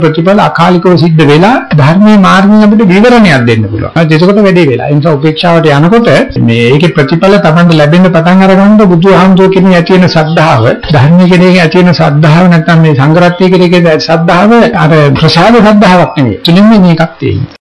ප්‍රතිඵල අකාලිකව සිද්ධ වෙලා ධර්මයේ මාර්ගයෙන් අපිට විවරණයක් දෙන්න පුළුවන්. හරි එතකොට වැඩේ වෙලා. ඒ නිසා උපේක්ෂාවට යනකොට මේ ඒකේ ප්‍රතිඵල Tamanට ලැබෙන්න පටන් අරගන්නකොට බුදුහාමුදුරුවෝ කියන ඇති වෙන ශ්‍රද්ධාව, ධර්මයේ කෙරෙහි ඇති වෙන ශ්‍රද්ධාව නැත්නම් මේ සංගරත්තිය කෙරෙහි ශ්‍රද්ධාව අර ප්‍රසාද ශ්‍රද්ධාවක් නෙවෙයි. තුලින්ම මේකක් තියෙනවා.